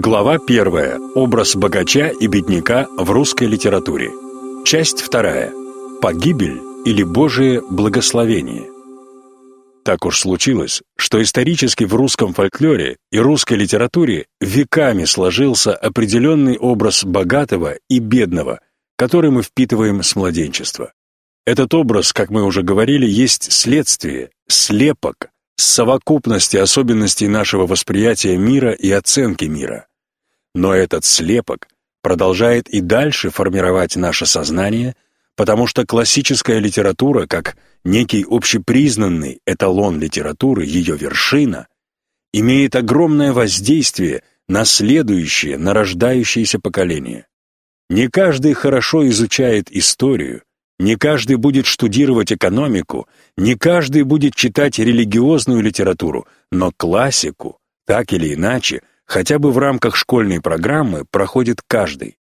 Глава первая. Образ богача и бедняка в русской литературе. Часть вторая. Погибель или Божие благословение. Так уж случилось, что исторически в русском фольклоре и русской литературе веками сложился определенный образ богатого и бедного, который мы впитываем с младенчества. Этот образ, как мы уже говорили, есть следствие, слепок, совокупности особенностей нашего восприятия мира и оценки мира. Но этот слепок продолжает и дальше формировать наше сознание, потому что классическая литература, как некий общепризнанный эталон литературы, ее вершина, имеет огромное воздействие на следующее, на рождающееся поколение. Не каждый хорошо изучает историю, не каждый будет штудировать экономику, не каждый будет читать религиозную литературу, но классику, так или иначе, хотя бы в рамках школьной программы, проходит каждый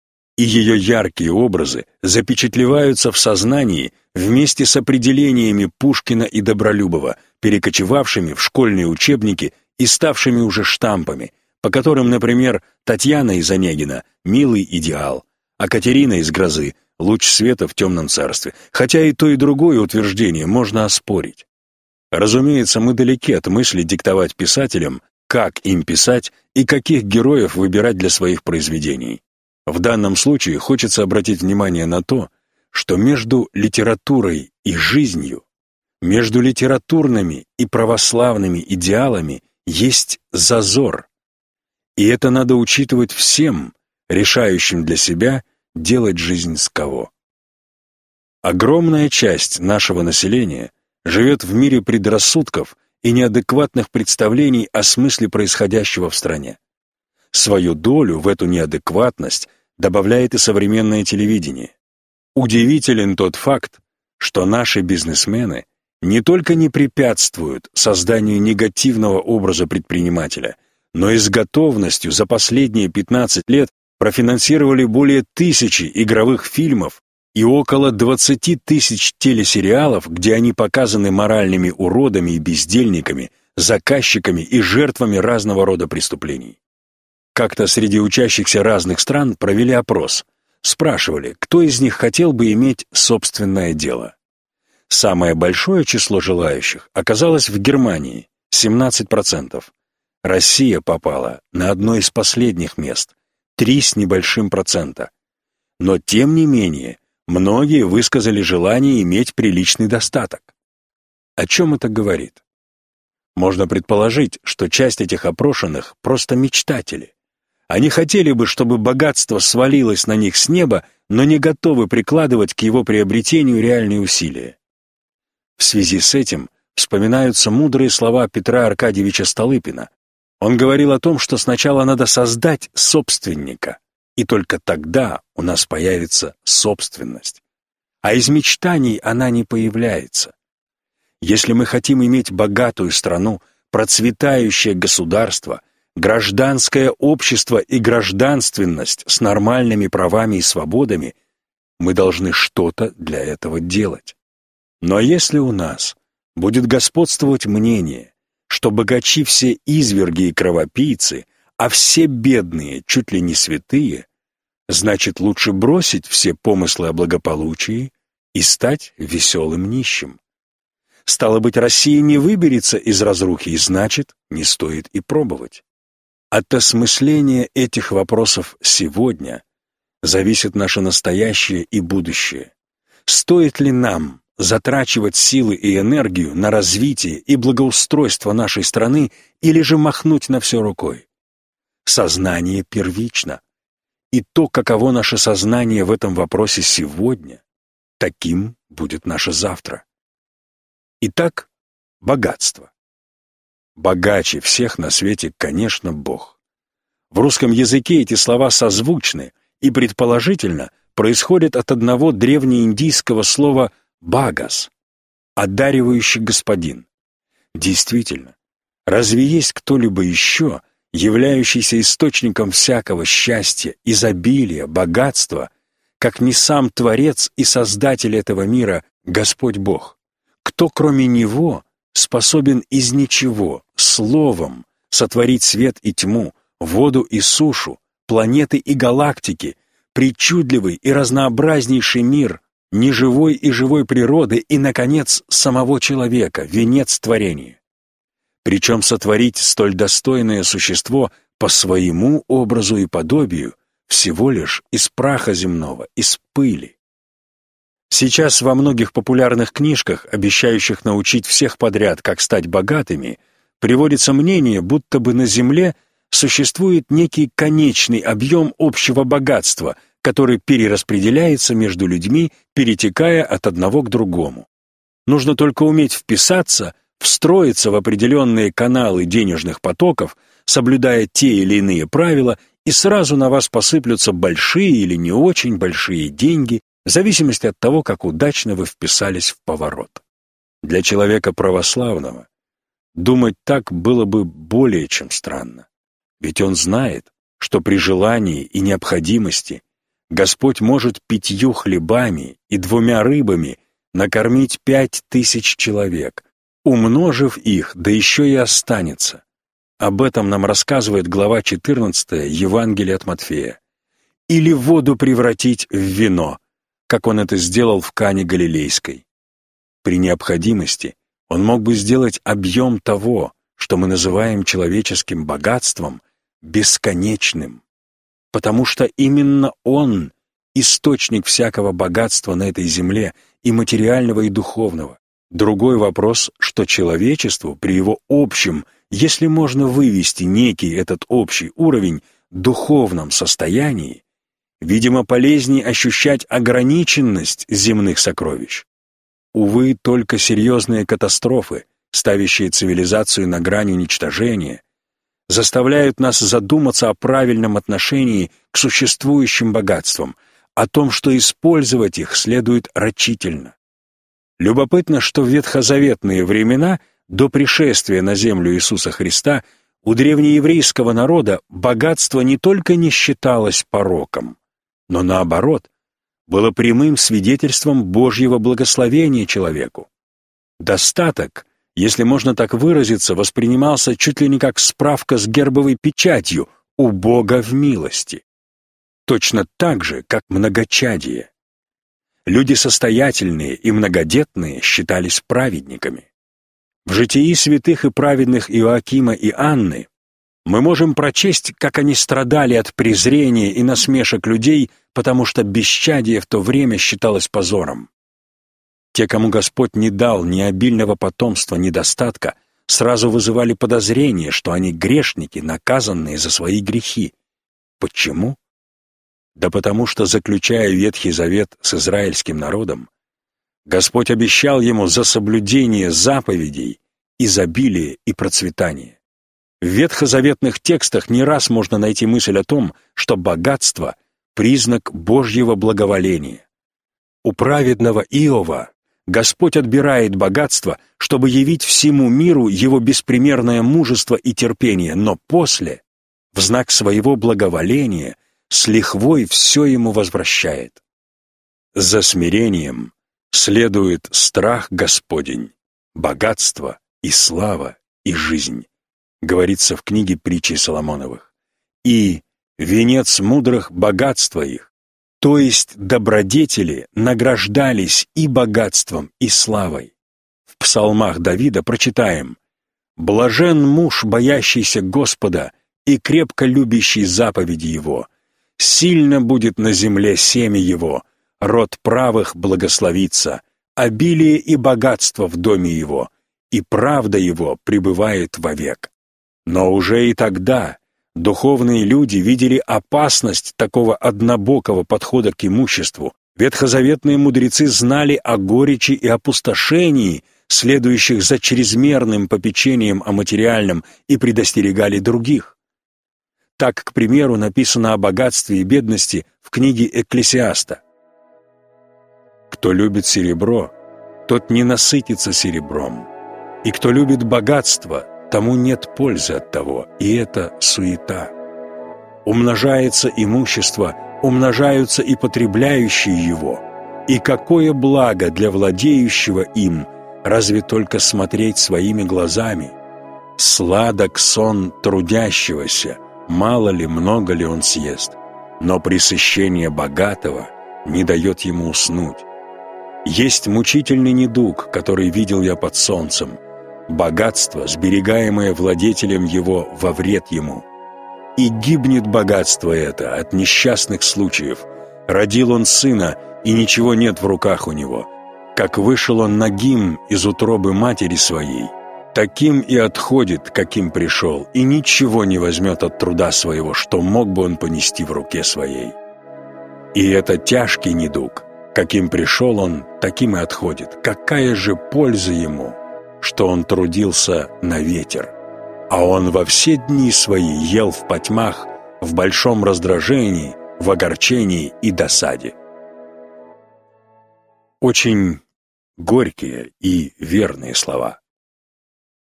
и ее яркие образы запечатлеваются в сознании вместе с определениями Пушкина и Добролюбова, перекочевавшими в школьные учебники и ставшими уже штампами, по которым, например, Татьяна из Онегина — милый идеал, а Катерина из Грозы — луч света в темном царстве, хотя и то, и другое утверждение можно оспорить. Разумеется, мы далеки от мысли диктовать писателям, как им писать и каких героев выбирать для своих произведений. В данном случае хочется обратить внимание на то, что между литературой и жизнью, между литературными и православными идеалами есть зазор. И это надо учитывать всем, решающим для себя делать жизнь с кого. Огромная часть нашего населения живет в мире предрассудков и неадекватных представлений о смысле происходящего в стране. Свою долю в эту неадекватность добавляет и современное телевидение. Удивителен тот факт, что наши бизнесмены не только не препятствуют созданию негативного образа предпринимателя, но и с готовностью за последние 15 лет профинансировали более тысячи игровых фильмов и около 20 тысяч телесериалов, где они показаны моральными уродами и бездельниками, заказчиками и жертвами разного рода преступлений. Как-то среди учащихся разных стран провели опрос. Спрашивали, кто из них хотел бы иметь собственное дело. Самое большое число желающих оказалось в Германии – 17%. Россия попала на одно из последних мест – 3 с небольшим процента. Но тем не менее, многие высказали желание иметь приличный достаток. О чем это говорит? Можно предположить, что часть этих опрошенных – просто мечтатели. Они хотели бы, чтобы богатство свалилось на них с неба, но не готовы прикладывать к его приобретению реальные усилия. В связи с этим вспоминаются мудрые слова Петра Аркадьевича Столыпина. Он говорил о том, что сначала надо создать собственника, и только тогда у нас появится собственность. А из мечтаний она не появляется. Если мы хотим иметь богатую страну, процветающее государство, гражданское общество и гражданственность с нормальными правами и свободами, мы должны что-то для этого делать. Но если у нас будет господствовать мнение, что богачи все изверги и кровопийцы, а все бедные чуть ли не святые, значит лучше бросить все помыслы о благополучии и стать веселым нищим. Стало быть, Россия не выберется из разрухи, и значит, не стоит и пробовать. От осмысления этих вопросов сегодня зависит наше настоящее и будущее. Стоит ли нам затрачивать силы и энергию на развитие и благоустройство нашей страны или же махнуть на все рукой? Сознание первично. И то, каково наше сознание в этом вопросе сегодня, таким будет наше завтра. Итак, богатство. Богаче всех на свете, конечно, Бог. В русском языке эти слова созвучны и, предположительно, происходят от одного древнеиндийского слова «багас» — «одаривающий господин». Действительно, разве есть кто-либо еще, являющийся источником всякого счастья, изобилия, богатства, как не сам Творец и Создатель этого мира, Господь Бог? Кто, кроме Него, способен из ничего, словом, сотворить свет и тьму, воду и сушу, планеты и галактики, причудливый и разнообразнейший мир, неживой и живой природы и, наконец, самого человека, венец творения. Причем сотворить столь достойное существо по своему образу и подобию всего лишь из праха земного, из пыли. Сейчас во многих популярных книжках, обещающих научить всех подряд, как стать богатыми, приводится мнение, будто бы на Земле существует некий конечный объем общего богатства, который перераспределяется между людьми, перетекая от одного к другому. Нужно только уметь вписаться, встроиться в определенные каналы денежных потоков, соблюдая те или иные правила, и сразу на вас посыплются большие или не очень большие деньги, в зависимости от того, как удачно вы вписались в поворот. Для человека православного думать так было бы более чем странно, ведь он знает, что при желании и необходимости Господь может пятью хлебами и двумя рыбами накормить пять тысяч человек, умножив их, да еще и останется. Об этом нам рассказывает глава 14 Евангелия от Матфея. Или воду превратить в вино, как он это сделал в Кане Галилейской. При необходимости он мог бы сделать объем того, что мы называем человеческим богатством, бесконечным, потому что именно он — источник всякого богатства на этой земле и материального, и духовного. Другой вопрос, что человечеству при его общем, если можно вывести некий этот общий уровень, духовном состоянии, Видимо, полезнее ощущать ограниченность земных сокровищ. Увы, только серьезные катастрофы, ставящие цивилизацию на грань уничтожения, заставляют нас задуматься о правильном отношении к существующим богатствам, о том, что использовать их следует рачительно. Любопытно, что в ветхозаветные времена, до пришествия на землю Иисуса Христа, у древнееврейского народа богатство не только не считалось пороком, но наоборот, было прямым свидетельством Божьего благословения человеку. Достаток, если можно так выразиться, воспринимался чуть ли не как справка с гербовой печатью «У Бога в милости». Точно так же, как многочадие. Люди состоятельные и многодетные считались праведниками. В житии святых и праведных Иоакима и Анны мы можем прочесть, как они страдали от презрения и насмешек людей, потому что бесчадие в то время считалось позором. Те, кому Господь не дал ни обильного потомства, ни достатка, сразу вызывали подозрение, что они грешники, наказанные за свои грехи. Почему? Да потому что, заключая Ветхий Завет с израильским народом, Господь обещал ему за соблюдение заповедей изобилие и процветание. В ветхозаветных текстах не раз можно найти мысль о том, что богатство — признак Божьего благоволения. У праведного Иова Господь отбирает богатство, чтобы явить всему миру его беспримерное мужество и терпение, но после, в знак своего благоволения, с лихвой все ему возвращает. За смирением следует страх Господень, богатство и слава и жизнь говорится в книге притчей Соломоновых, и венец мудрых богатства их, то есть добродетели награждались и богатством, и славой. В псалмах Давида прочитаем «Блажен муж, боящийся Господа и крепко любящий заповеди Его, сильно будет на земле семя Его, род правых благословится, обилие и богатство в доме Его, и правда Его пребывает вовек». Но уже и тогда духовные люди видели опасность такого однобокого подхода к имуществу. Ветхозаветные мудрецы знали о горечи и опустошении, следующих за чрезмерным попечением о материальном, и предостерегали других. Так, к примеру, написано о богатстве и бедности в книге Экклесиаста. «Кто любит серебро, тот не насытится серебром, и кто любит богатство, тому нет пользы от того, и это суета. Умножается имущество, умножаются и потребляющие его. И какое благо для владеющего им, разве только смотреть своими глазами. Сладок сон трудящегося, мало ли, много ли он съест, но пресыщение богатого не дает ему уснуть. Есть мучительный недуг, который видел я под солнцем, богатство, сберегаемое владетелем его во вред ему. И гибнет богатство это от несчастных случаев. Родил он сына, и ничего нет в руках у него. Как вышел он нагим из утробы матери своей, таким и отходит, каким пришел, и ничего не возьмет от труда своего, что мог бы он понести в руке своей. И это тяжкий недуг. Каким пришел он, таким и отходит. Какая же польза ему, что он трудился на ветер? А он во все дни свои ел в потьмах, в большом раздражении, в огорчении и досаде. Очень горькие и верные слова.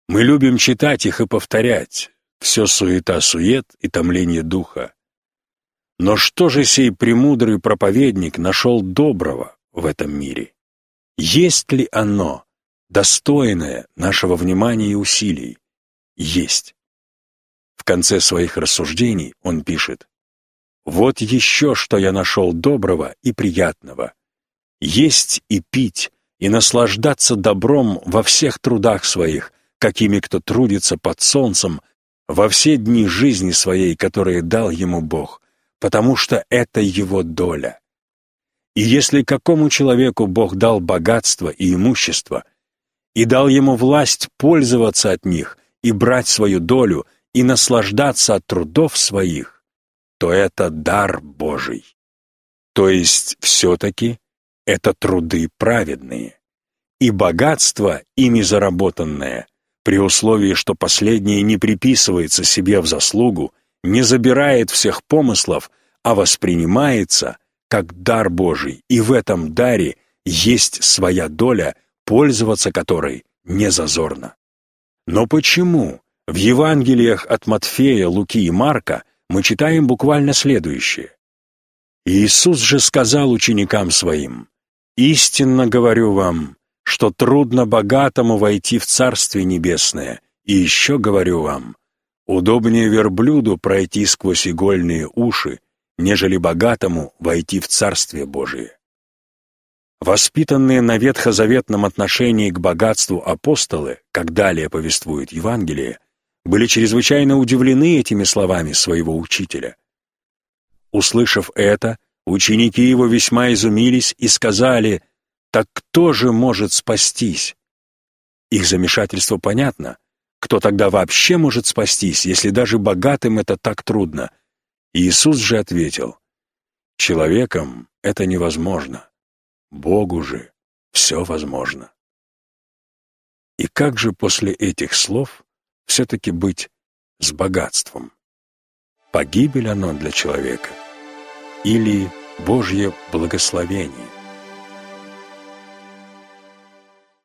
Мы любим читать их и повторять. Все суета-сует и томление духа. Но что же сей премудрый проповедник нашел доброго в этом мире? Есть ли оно, достойное нашего внимания и усилий? Есть. В конце своих рассуждений он пишет, «Вот еще, что я нашел доброго и приятного. Есть и пить, и наслаждаться добром во всех трудах своих, какими кто трудится под солнцем, во все дни жизни своей, которые дал ему Бог, потому что это его доля. И если какому человеку Бог дал богатство и имущество, и дал ему власть пользоваться от них и брать свою долю и наслаждаться от трудов своих, то это дар Божий. То есть все-таки это труды праведные. И богатство, ими заработанное, при условии, что последнее не приписывается себе в заслугу, не забирает всех помыслов, а воспринимается как дар Божий, и в этом даре есть своя доля, пользоваться которой не зазорно. Но почему в Евангелиях от Матфея, Луки и Марка мы читаем буквально следующее? Иисус же сказал ученикам своим, «Истинно говорю вам, что трудно богатому войти в Царствие Небесное, и еще говорю вам, Удобнее верблюду пройти сквозь игольные уши, нежели богатому войти в Царствие Божие. Воспитанные на ветхозаветном отношении к богатству апостолы, как далее повествует Евангелие, были чрезвычайно удивлены этими словами своего учителя. Услышав это, ученики его весьма изумились и сказали, «Так кто же может спастись?» Их замешательство понятно. Кто тогда вообще может спастись, если даже богатым это так трудно? Иисус же ответил, «Человеком это невозможно, Богу же все возможно». И как же после этих слов все-таки быть с богатством? Погибель оно для человека или Божье благословение?